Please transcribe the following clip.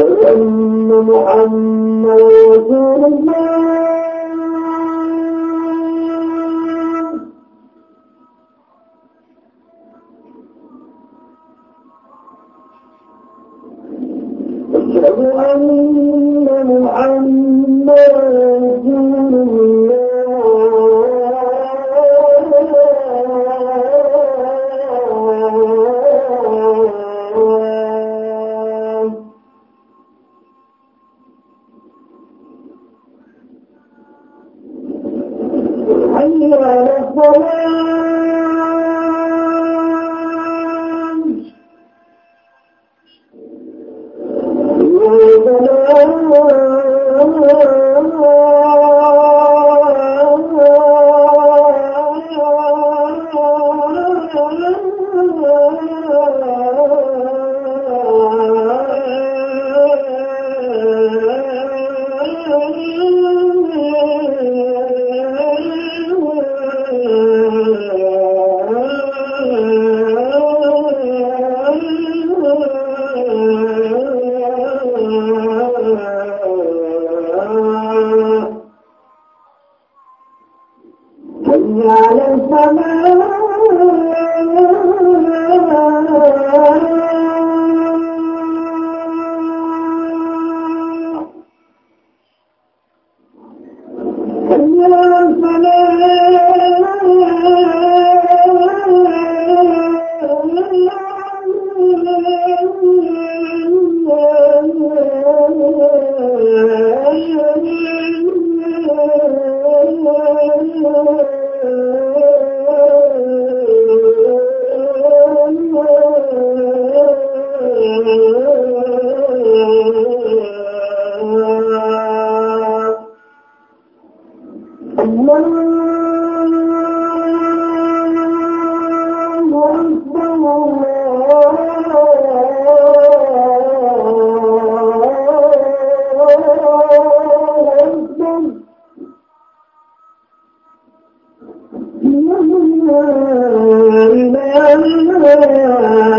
وأشهد أن محمدا رسول الله أشهد أن على الصلاة i Yeah, I'm لا إله إلا